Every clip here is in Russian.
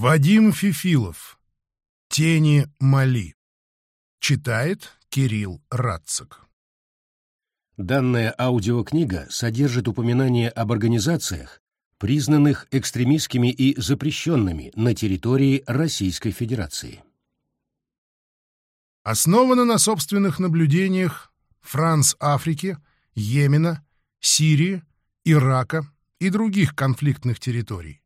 Вадим Фифилов. Тени Мали. Читает Кирилл Радцик. Данная аудиокнига содержит упоминания об организациях, признанных экстремистскими и запрещенными на территории Российской Федерации. Основана на собственных наблюдениях Франц Африки, Йемена, Сирии, Ирака и других конфликтных территорий.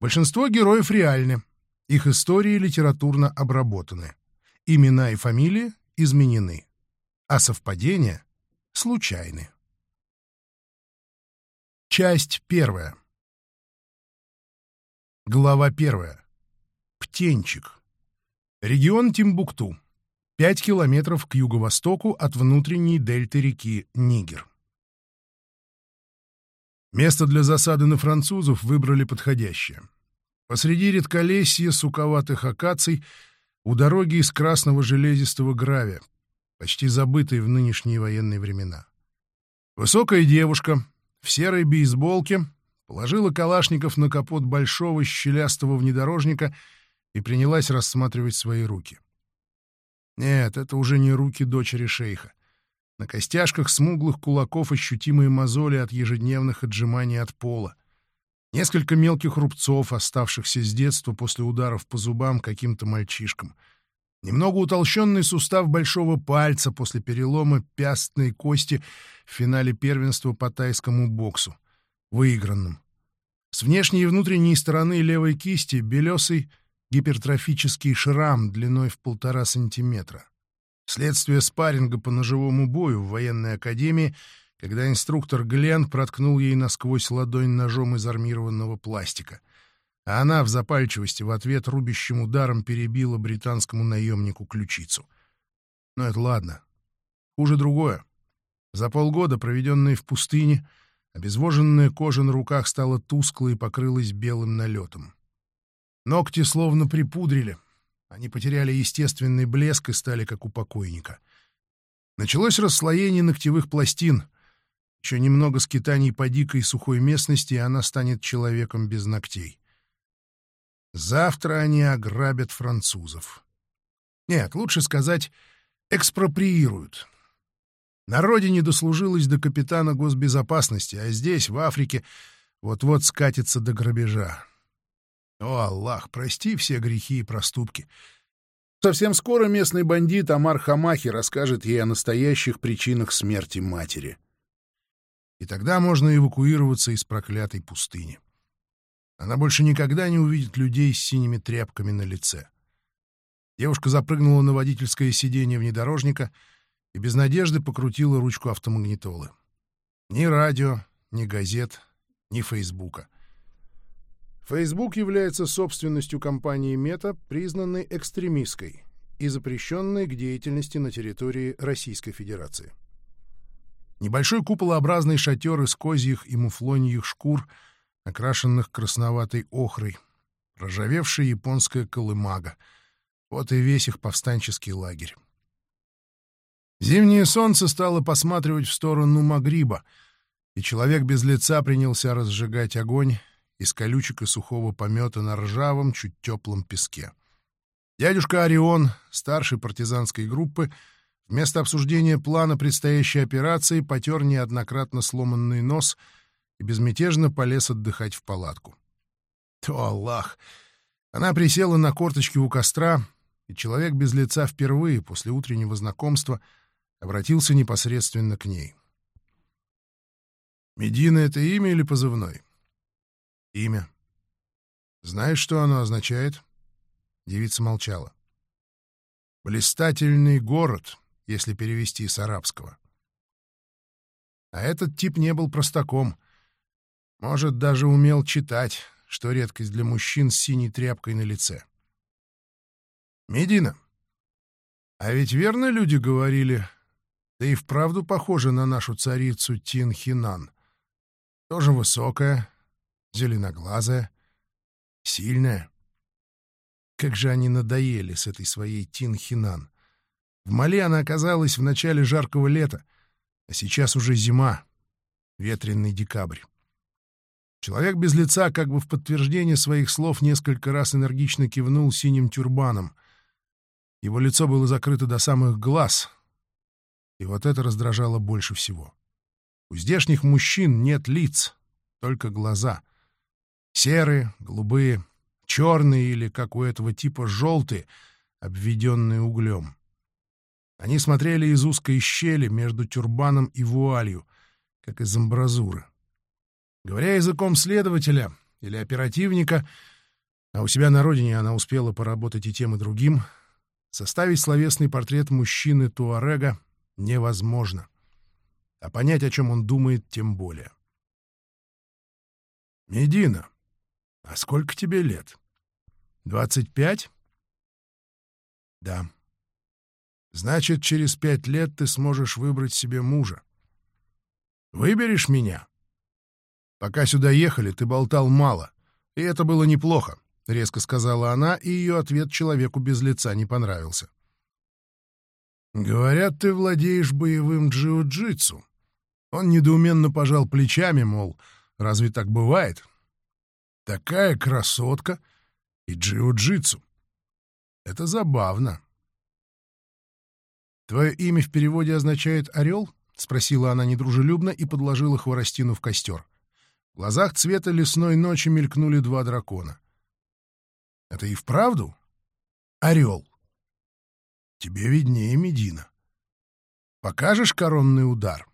Большинство героев реальны, их истории литературно обработаны, имена и фамилии изменены, а совпадения случайны. Часть первая. Глава первая. Птенчик. Регион Тимбукту. 5 километров к юго-востоку от внутренней дельты реки Нигер. Место для засады на французов выбрали подходящее. Посреди редколесья суковатых акаций у дороги из красного железистого гравия, почти забытой в нынешние военные времена. Высокая девушка в серой бейсболке положила калашников на капот большого щелястого внедорожника и принялась рассматривать свои руки. Нет, это уже не руки дочери шейха. На костяшках смуглых кулаков ощутимые мозоли от ежедневных отжиманий от пола. Несколько мелких рубцов, оставшихся с детства после ударов по зубам каким-то мальчишкам. Немного утолщенный сустав большого пальца после перелома пястной кости в финале первенства по тайскому боксу, выигранном. С внешней и внутренней стороны левой кисти белесый гипертрофический шрам длиной в полтора сантиметра. Следствие спарринга по ножевому бою в военной академии, когда инструктор Глен проткнул ей насквозь ладонь ножом из армированного пластика. А она в запальчивости в ответ рубящим ударом перебила британскому наемнику ключицу. Но это ладно. Хуже другое. За полгода, проведенные в пустыне, обезвоженная кожа на руках стала тусклой и покрылась белым налетом. Ногти словно припудрили — они потеряли естественный блеск и стали как у покойника. Началось расслоение ногтевых пластин. Еще немного скитаний по дикой сухой местности, и она станет человеком без ногтей. Завтра они ограбят французов. Нет, лучше сказать, экспроприируют. На родине дослужилась до капитана госбезопасности, а здесь, в Африке, вот-вот скатится до грабежа. О, Аллах, прости все грехи и проступки. Совсем скоро местный бандит Амар Хамахи расскажет ей о настоящих причинах смерти матери. И тогда можно эвакуироваться из проклятой пустыни. Она больше никогда не увидит людей с синими тряпками на лице. Девушка запрыгнула на водительское сиденье внедорожника и без надежды покрутила ручку автомагнитолы. Ни радио, ни газет, ни Фейсбука — Facebook является собственностью компании Meta, признанной экстремистской и запрещенной к деятельности на территории Российской Федерации. Небольшой куполообразный шатер из козьих и муфлоньих шкур, окрашенных красноватой охрой, проржавевшая японская колымага. Вот и весь их повстанческий лагерь. Зимнее солнце стало посматривать в сторону Магриба, и человек без лица принялся разжигать огонь, из колючек и сухого помета на ржавом, чуть теплом песке. Дядюшка Орион, старший партизанской группы, вместо обсуждения плана предстоящей операции потер неоднократно сломанный нос и безмятежно полез отдыхать в палатку. О, Аллах! Она присела на корточки у костра, и человек без лица впервые после утреннего знакомства обратился непосредственно к ней. «Медина — это имя или позывной?» Имя. Знаешь, что оно означает? Девица молчала. Блистательный город, если перевести с арабского. А этот тип не был простаком. Может, даже умел читать, что редкость для мужчин с синей тряпкой на лице. Медина. А ведь верно люди говорили, да и вправду похожа на нашу царицу Тинхинан. Тоже высокая, зеленоглазая, сильная. Как же они надоели с этой своей Тинхинан. В Мали она оказалась в начале жаркого лета, а сейчас уже зима, ветреный декабрь. Человек без лица, как бы в подтверждение своих слов, несколько раз энергично кивнул синим тюрбаном. Его лицо было закрыто до самых глаз, и вот это раздражало больше всего. У здешних мужчин нет лиц, только глаза. Серые, голубые, черные или, как у этого типа, желтые, обведенные углем. Они смотрели из узкой щели между тюрбаном и вуалью, как из амбразуры. Говоря языком следователя или оперативника, а у себя на родине она успела поработать и тем, и другим, составить словесный портрет мужчины Туарега невозможно. А понять, о чем он думает, тем более. «Медина, а сколько тебе лет? Двадцать пять?» «Да», Значит, через пять лет ты сможешь выбрать себе мужа. Выберешь меня? Пока сюда ехали, ты болтал мало, и это было неплохо, — резко сказала она, и ее ответ человеку без лица не понравился. «Говорят, ты владеешь боевым джиу-джитсу». Он недоуменно пожал плечами, мол, разве так бывает? Такая красотка и джиу-джитсу. Это забавно. «Твое имя в переводе означает «орел»?» — спросила она недружелюбно и подложила хворостину в костер. В глазах цвета лесной ночи мелькнули два дракона. «Это и вправду? Орел?» «Тебе виднее, Медина. Покажешь коронный удар?»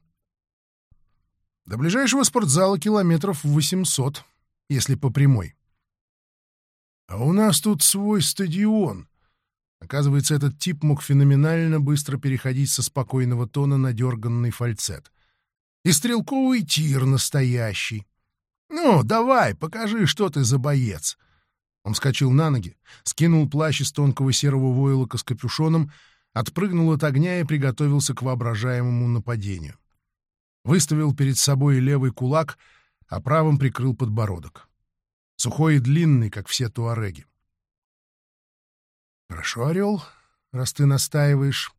«До ближайшего спортзала километров восемьсот, если по прямой». «А у нас тут свой стадион», Оказывается, этот тип мог феноменально быстро переходить со спокойного тона на дерганный фальцет. И стрелковый тир настоящий. «Ну, давай, покажи, что ты за боец!» Он вскочил на ноги, скинул плащ из тонкого серого войлока с капюшоном, отпрыгнул от огня и приготовился к воображаемому нападению. Выставил перед собой левый кулак, а правым прикрыл подбородок. Сухой и длинный, как все туареги. «Хорошо, Орел, раз ты настаиваешь».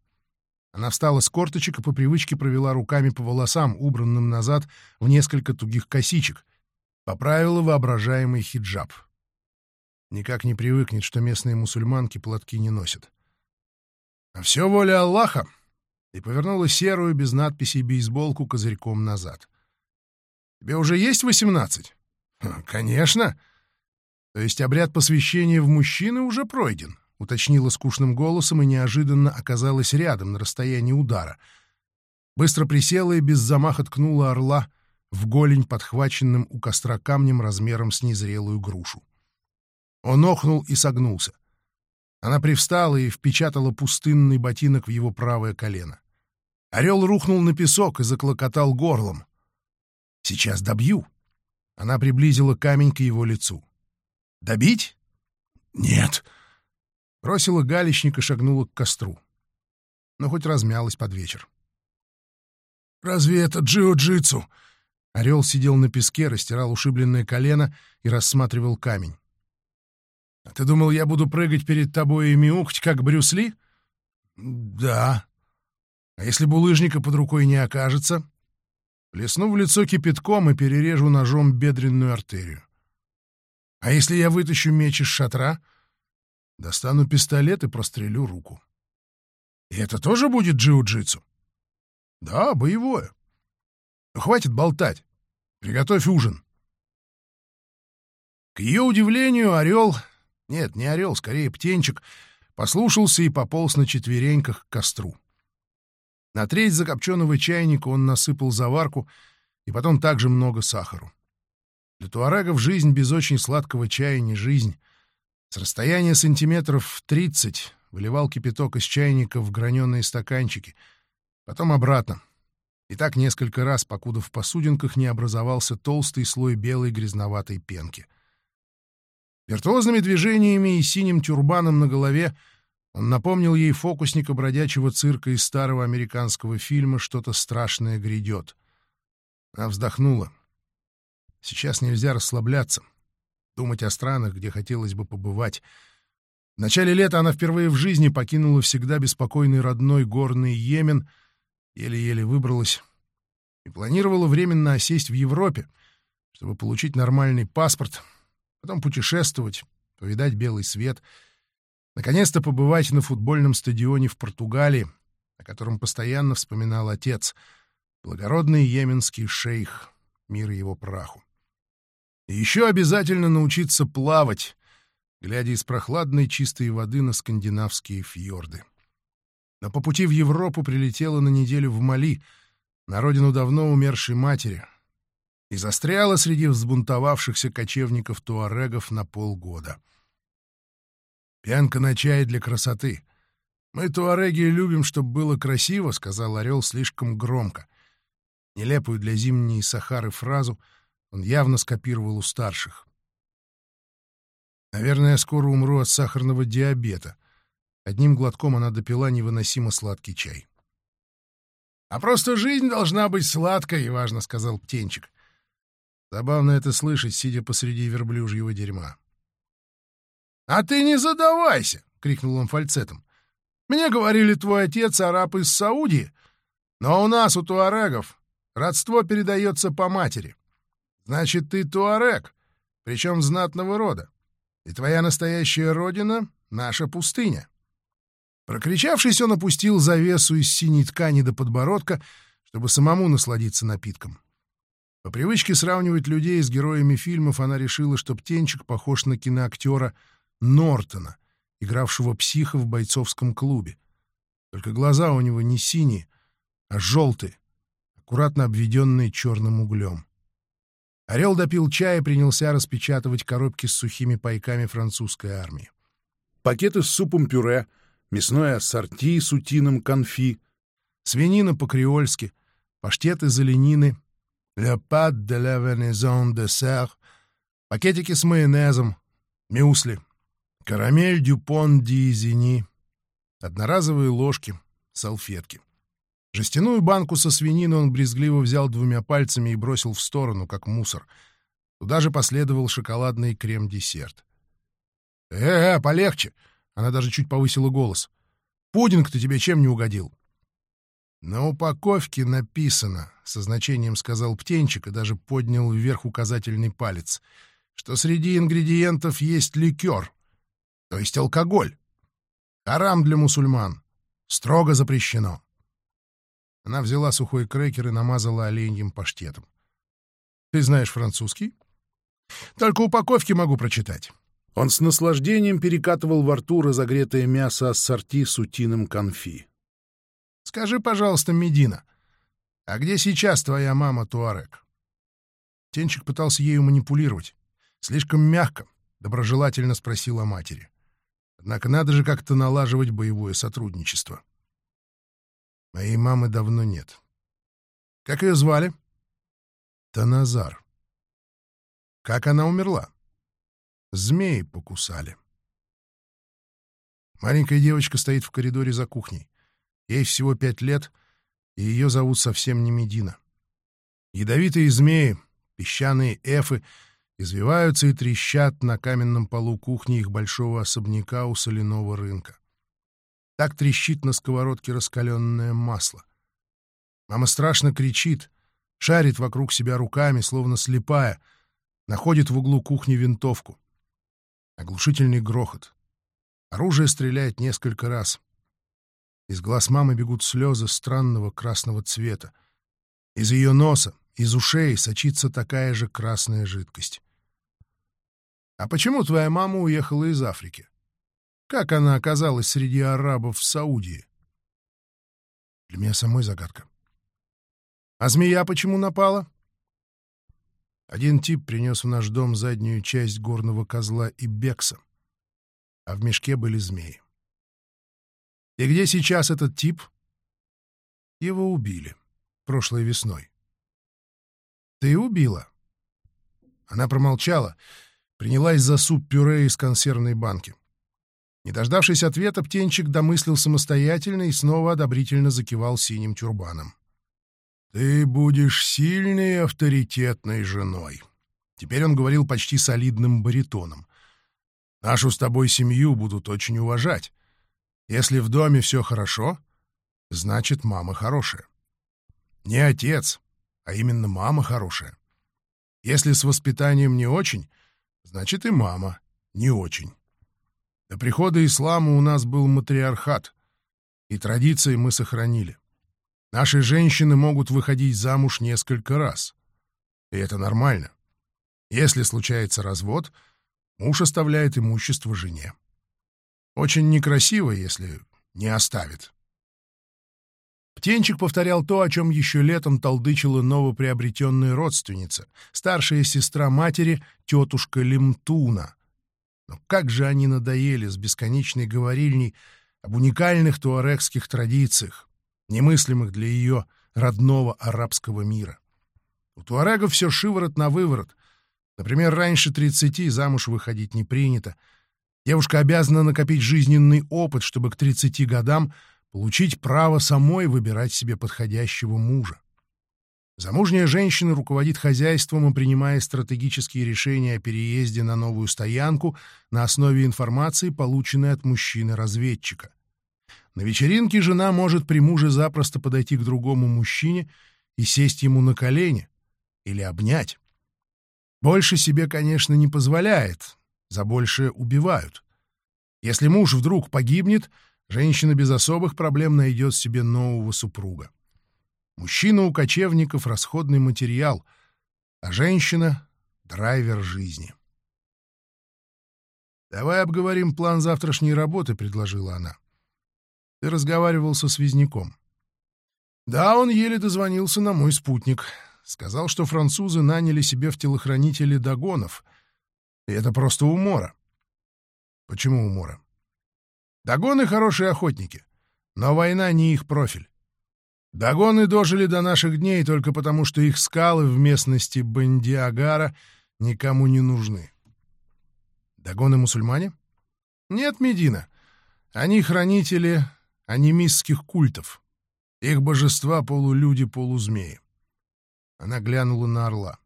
Она встала с корточек и по привычке провела руками по волосам, убранным назад в несколько тугих косичек, поправила воображаемый хиджаб. Никак не привыкнет, что местные мусульманки платки не носят. А все воля Аллаха, и повернула серую без надписей бейсболку козырьком назад. «Тебе уже есть восемнадцать?» «Конечно!» То есть обряд посвящения в мужчины уже пройден. — уточнила скучным голосом и неожиданно оказалась рядом, на расстоянии удара. Быстро присела и без замаха ткнула орла в голень, подхваченным у костра камнем размером с незрелую грушу. Он охнул и согнулся. Она привстала и впечатала пустынный ботинок в его правое колено. Орел рухнул на песок и заклокотал горлом. «Сейчас добью!» Она приблизила камень к его лицу. «Добить?» «Нет!» бросила галечник и шагнула к костру. Но хоть размялась под вечер. «Разве это джиу-джитсу?» Орел сидел на песке, растирал ушибленное колено и рассматривал камень. «А ты думал, я буду прыгать перед тобой и мяукать, как Брюс Ли?» «Да. А если булыжника под рукой не окажется?» Плесну в лицо кипятком и перережу ножом бедренную артерию. «А если я вытащу меч из шатра?» Достану пистолет и прострелю руку. И это тоже будет джиу-джитсу? Да, боевое. Но хватит болтать. Приготовь ужин. К ее удивлению, орел... Нет, не орел, скорее птенчик, послушался и пополз на четвереньках к костру. На треть закопченного чайника он насыпал заварку и потом также много сахару. Для туарегов жизнь без очень сладкого чая не жизнь. С расстояния сантиметров тридцать выливал кипяток из чайника в граненые стаканчики, потом обратно. И так несколько раз, покуда в посудинках не образовался толстый слой белой грязноватой пенки. Виртуозными движениями и синим тюрбаном на голове он напомнил ей фокусника бродячего цирка из старого американского фильма «Что-то страшное грядет». Она вздохнула. Сейчас нельзя расслабляться думать о странах, где хотелось бы побывать. В начале лета она впервые в жизни покинула всегда беспокойный родной горный Йемен, еле-еле выбралась и планировала временно осесть в Европе, чтобы получить нормальный паспорт, потом путешествовать, повидать белый свет, наконец-то побывать на футбольном стадионе в Португалии, о котором постоянно вспоминал отец, благородный йеменский шейх, мир его праху. И еще обязательно научиться плавать, глядя из прохладной чистой воды на скандинавские фьорды. Но по пути в Европу прилетела на неделю в Мали, на родину давно умершей матери, и застряла среди взбунтовавшихся кочевников-туарегов на полгода. «Пьянка на чай для красоты. Мы, туареги, любим, чтобы было красиво», — сказал Орел слишком громко. Нелепую для зимней Сахары фразу он явно скопировал у старших. «Наверное, я скоро умру от сахарного диабета», Одним глотком она допила невыносимо сладкий чай. — А просто жизнь должна быть сладкой, — важно сказал птенчик. Забавно это слышать, сидя посреди верблюжьего дерьма. — А ты не задавайся! — крикнул он фальцетом. — Мне говорили, твой отец араб из Саудии, но у нас, у туарегов, родство передается по матери. Значит, ты туарег, причем знатного рода, и твоя настоящая родина — наша пустыня. — Прокричавшись, он опустил завесу из синей ткани до подбородка, чтобы самому насладиться напитком. По привычке сравнивать людей с героями фильмов, она решила, что птенчик похож на киноактера Нортона, игравшего психа в бойцовском клубе. Только глаза у него не синие, а желтые, аккуратно обведенные черным углем. Орел допил чай и принялся распечатывать коробки с сухими пайками французской армии. Пакеты с супом-пюре — мясное ассорти с утиным конфи, свинина по-креольски, паштет из оленины, le pat de la venaison de serre, пакетики с майонезом, мюсли, карамель дюпон диизини, одноразовые ложки, салфетки. Жестяную банку со свининой он брезгливо взял двумя пальцами и бросил в сторону, как мусор. Туда же последовал шоколадный крем-десерт. «Э, -э полегче!» Она даже чуть повысила голос. «Пудинг-то тебе чем не угодил?» «На упаковке написано», — со значением сказал птенчик и даже поднял вверх указательный палец, «что среди ингредиентов есть ликер, то есть алкоголь. Харам для мусульман. Строго запрещено». Она взяла сухой крекер и намазала оленьим паштетом. «Ты знаешь французский?» «Только упаковки могу прочитать. Он с наслаждением перекатывал во рту разогретое мясо ассорти с утиным конфи. «Скажи, пожалуйста, Медина, а где сейчас твоя мама Туарек?» Тенчик пытался ею манипулировать. Слишком мягко, доброжелательно спросил о матери. Однако надо же как-то налаживать боевое сотрудничество. Моей мамы давно нет. Как ее звали? Таназар. Как она умерла? Змеи покусали. Маленькая девочка стоит в коридоре за кухней. Ей всего пять лет, и ее зовут совсем не Медина. Ядовитые змеи, песчаные эфы, извиваются и трещат на каменном полу кухни их большого особняка у соляного рынка. Так трещит на сковородке раскаленное масло. Мама страшно кричит, шарит вокруг себя руками, словно слепая, находит в углу кухни винтовку. Оглушительный грохот. Оружие стреляет несколько раз. Из глаз мамы бегут слезы странного красного цвета. Из ее носа, из ушей сочится такая же красная жидкость. «А почему твоя мама уехала из Африки? Как она оказалась среди арабов в Саудии?» Для меня самой загадка. «А змея почему напала?» Один тип принес в наш дом заднюю часть горного козла и бекса, а в мешке были змеи. И где сейчас этот тип? Его убили прошлой весной. Ты убила? Она промолчала, принялась за суп-пюре из консервной банки. Не дождавшись ответа, птенчик домыслил самостоятельно и снова одобрительно закивал синим тюрбаном. «Ты будешь сильной авторитетной женой». Теперь он говорил почти солидным баритоном. «Нашу с тобой семью будут очень уважать. Если в доме все хорошо, значит, мама хорошая. Не отец, а именно мама хорошая. Если с воспитанием не очень, значит и мама не очень. До прихода ислама у нас был матриархат, и традиции мы сохранили. Наши женщины могут выходить замуж несколько раз. И это нормально. Если случается развод, муж оставляет имущество жене. Очень некрасиво, если не оставит. Птенчик повторял то, о чем еще летом толдычила новоприобретенная родственница, старшая сестра матери, тетушка Лемтуна. Но как же они надоели с бесконечной говорильней об уникальных туарегских традициях, немыслимых для ее родного арабского мира. У туарегов все шиворот на выворот. Например, раньше 30 замуж выходить не принято. Девушка обязана накопить жизненный опыт, чтобы к 30 годам получить право самой выбирать себе подходящего мужа. Замужняя женщина руководит хозяйством и принимает стратегические решения о переезде на новую стоянку на основе информации, полученной от мужчины-разведчика. На вечеринке жена может при муже запросто подойти к другому мужчине и сесть ему на колени или обнять. Больше себе, конечно, не позволяет, за большее убивают. Если муж вдруг погибнет, женщина без особых проблем найдет себе нового супруга. Мужчина у кочевников — расходный материал, а женщина — драйвер жизни. «Давай обговорим план завтрашней работы», — предложила она. «Ты разговаривал со связняком». «Да, он еле дозвонился на мой спутник. Сказал, что французы наняли себе в телохранители догонов. И это просто умора». «Почему умора?» «Догоны — хорошие охотники, но война не их профиль. Дагоны дожили до наших дней только потому, что их скалы в местности Бандиагара никому не нужны. Дагоны мусульмане? Нет, Медина. Они хранители анимистских культов. Их божества — полулюди-полузмеи. Она глянула на орла.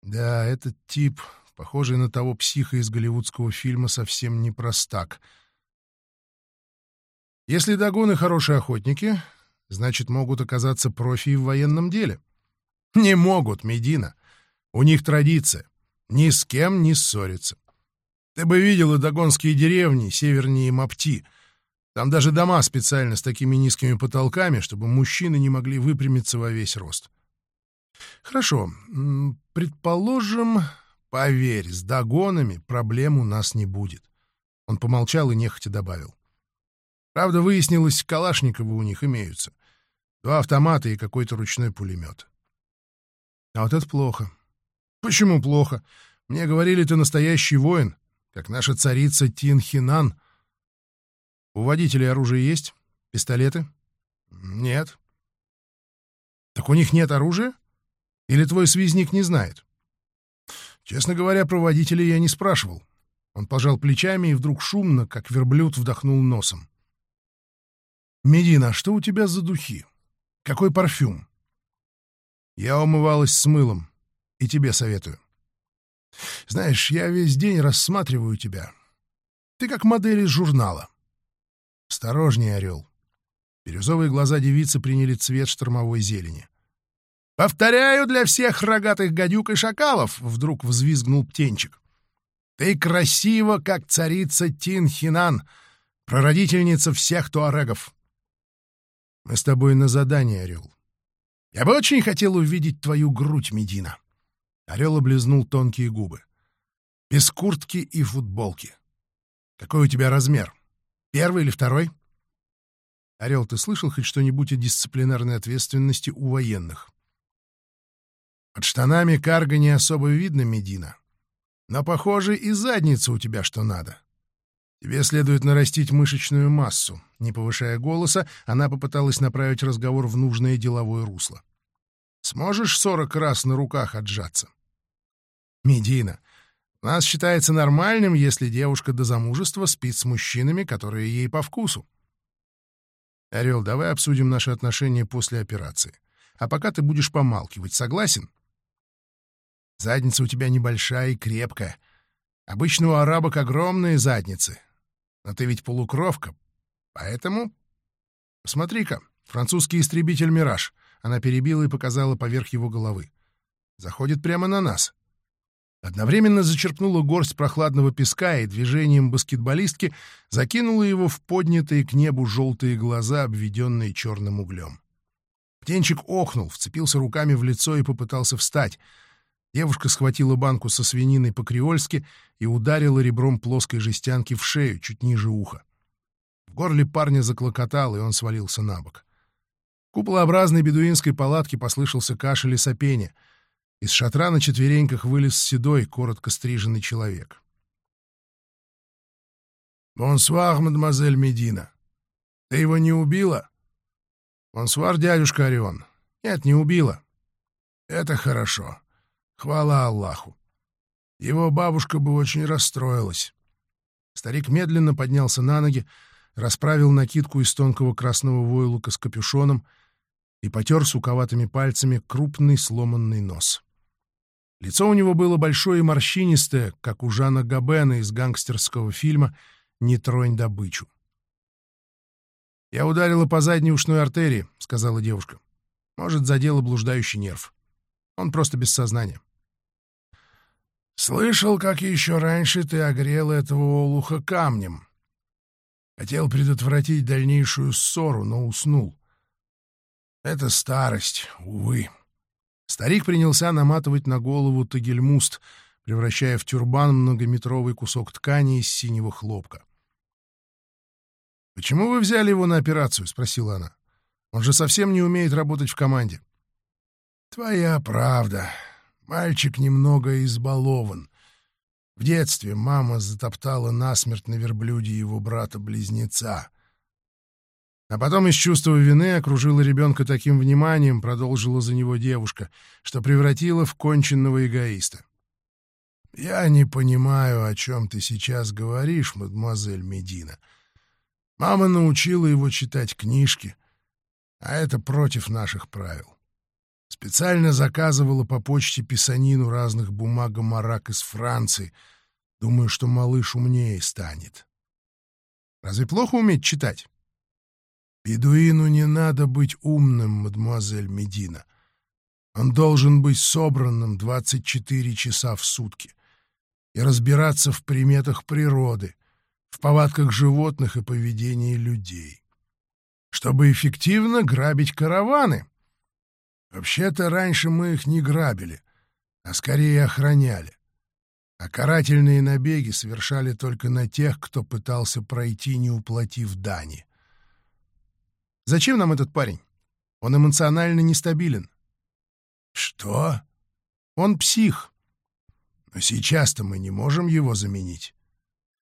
Да, этот тип, похожий на того психа из голливудского фильма, совсем не простак. Если дагоны хорошие охотники, значит, могут оказаться профи в военном деле. Не могут, Медина. У них традиция. Ни с кем не ссориться. Ты бы видела догонские деревни севернее Мапти. Там даже дома специально с такими низкими потолками, чтобы мужчины не могли выпрямиться во весь рост. Хорошо. Предположим, поверь, с догонами проблем у нас не будет. Он помолчал и нехотя добавил. Правда, выяснилось, Калашниковы у них имеются. Два автомата и какой-то ручной пулемет. А вот это плохо. Почему плохо? Мне говорили, ты настоящий воин, как наша царица Тинхинан. У водителей оружие есть? Пистолеты? Нет. Так у них нет оружия? Или твой связник не знает? Честно говоря, про водителей я не спрашивал. Он пожал плечами и вдруг шумно, как верблюд, вдохнул носом. «Медина, что у тебя за духи? Какой парфюм?» «Я умывалась с мылом, и тебе советую. Знаешь, я весь день рассматриваю тебя. Ты как модель из журнала. Осторожнее, орел». Бирюзовые глаза девицы приняли цвет штормовой зелени. «Повторяю для всех рогатых гадюк и шакалов!» — вдруг взвизгнул птенчик. «Ты красива, как царица Тинхинан, прародительница всех туарегов. Мы с тобой на задание, Орел. Я бы очень хотел увидеть твою грудь, Медина. Орел облизнул тонкие губы. Без куртки и футболки. Какой у тебя размер? Первый или второй? Орел, ты слышал хоть что-нибудь о дисциплинарной ответственности у военных? Под штанами карга не особо видно, Медина. Но, похоже, и задница у тебя что надо. Тебе следует нарастить мышечную массу. Не повышая голоса, она попыталась направить разговор в нужное деловое русло. Сможешь сорок раз на руках отжаться? Медина, нас считается нормальным, если девушка до замужества спит с мужчинами, которые ей по вкусу. Орел, давай обсудим наши отношения после операции. А пока ты будешь помалкивать, согласен? Задница у тебя небольшая и крепкая. Обычно у арабок огромные задницы, но ты ведь полукровка, поэтому... Посмотри-ка, французский истребитель «Мираж». Она перебила и показала поверх его головы. Заходит прямо на нас. Одновременно зачерпнула горсть прохладного песка и движением баскетболистки закинула его в поднятые к небу желтые глаза, обведенные черным углем. Птенчик охнул, вцепился руками в лицо и попытался встать. Девушка схватила банку со свининой по-креольски и ударила ребром плоской жестянки в шею, чуть ниже уха. В горле парня заклокотал, и он свалился на бок. Куполообразной бедуинской палатке послышался кашель и сопение — из шатра на четвереньках вылез седой, коротко стриженный человек. «Бонсуар, мадемуазель Медина. Ты его не убила?» «Бонсуар, дядюшка Орион. Нет, не убила». «Это хорошо. Хвала Аллаху. Его бабушка бы очень расстроилась». Старик медленно поднялся на ноги, расправил накидку из тонкого красного войлука с капюшоном и потер суковатыми пальцами крупный сломанный нос. Лицо у него было большое и морщинистое, как у Жана Габена из гангстерского фильма «Не тронь добычу». «Я ударила по задней ушной артерии», — сказала девушка. «Может, задела блуждающий нерв. Он просто без сознания». «Слышал, как еще раньше ты огрел этого олуха камнем. Хотел предотвратить дальнейшую ссору, но уснул. Это старость, увы». Старик принялся наматывать на голову тагельмуст, превращая в тюрбан многометровый кусок ткани из синего хлопка. «Почему вы взяли его на операцию?» — спросила она. «Он же совсем не умеет работать в команде». «Твоя правда. Мальчик немного избалован. В детстве мама затоптала насмерть на верблюде его брата-близнеца. А потом из чувства вины окружила ребенка таким вниманием, продолжила за него девушка, что превратила в конченного эгоиста. «Я не понимаю, о чем ты сейчас говоришь, мадемуазель Медина. Мама научила его читать книжки, а это против наших правил. Специально заказывала по почте писанину разных бумаг марак из Франции. Думаю, что малыш умнее станет. Разве плохо уметь читать? Бедуину не надо быть умным, мадемуазель Медина. Он должен быть собранным 24 часа в сутки и разбираться в приметах природы, в повадках животных и поведении людей, чтобы эффективно грабить караваны. Вообще-то раньше мы их не грабили, а скорее охраняли. А карательные набеги совершали только на тех, кто пытался пройти, не уплатив дани. Зачем нам этот парень? Он эмоционально нестабилен. Что? Он псих. Но сейчас-то мы не можем его заменить.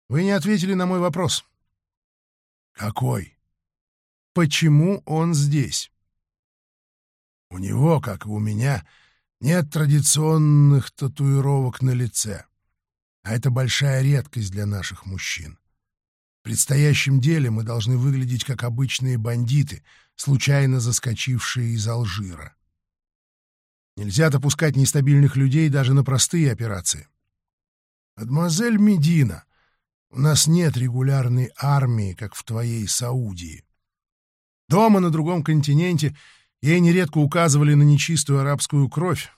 Вы не ответили на мой вопрос. Какой? Почему он здесь? У него, как и у меня, нет традиционных татуировок на лице. А это большая редкость для наших мужчин предстоящем деле мы должны выглядеть как обычные бандиты, случайно заскочившие из Алжира. Нельзя допускать нестабильных людей даже на простые операции. «Мадемуазель Медина, у нас нет регулярной армии, как в твоей Саудии. Дома на другом континенте ей нередко указывали на нечистую арабскую кровь,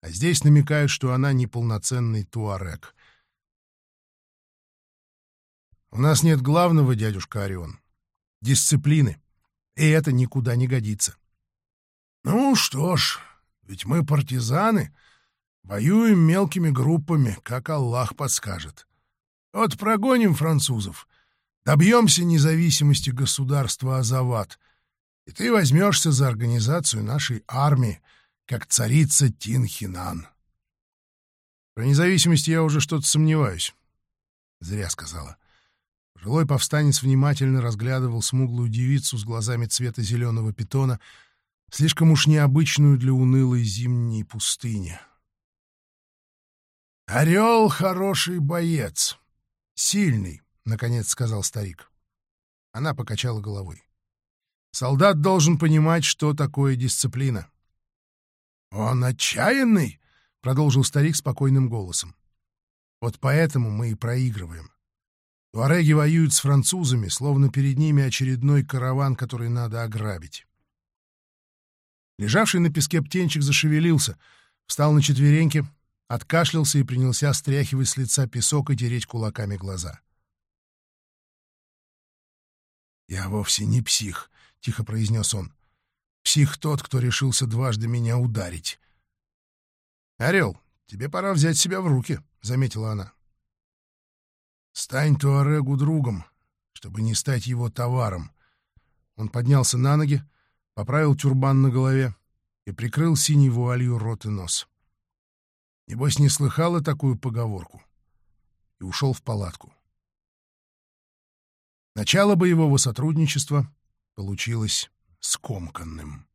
а здесь намекают, что она неполноценный туарек. У нас нет главного, дядюшка Орион. Дисциплины. И это никуда не годится. Ну что ж, ведь мы партизаны, воюем мелкими группами, как Аллах подскажет. Вот прогоним французов, добьемся независимости государства Азават, и ты возьмешься за организацию нашей армии, как царица Тинхинан. Про независимость я уже что-то сомневаюсь. Зря сказала. Жилой повстанец внимательно разглядывал смуглую девицу с глазами цвета зеленого питона, слишком уж необычную для унылой зимней пустыни. «Орел — хороший боец, сильный», — наконец сказал старик. Она покачала головой. «Солдат должен понимать, что такое дисциплина». «Он отчаянный», — продолжил старик спокойным голосом. «Вот поэтому мы и проигрываем. Туареги воюют с французами, словно перед ними очередной караван, который надо ограбить. Лежавший на песке птенчик зашевелился, встал на четвереньки, откашлялся и принялся стряхивать с лица песок и тереть кулаками глаза. «Я вовсе не псих», — тихо произнес он. «Псих тот, кто решился дважды меня ударить». «Орел, тебе пора взять себя в руки», — заметила она. «Стань Туарегу другом, чтобы не стать его товаром». Он поднялся на ноги, поправил тюрбан на голове и прикрыл синей вуалью рот и нос. Небось, не слыхала такую поговорку и ушел в палатку. Начало боевого сотрудничества получилось скомканным.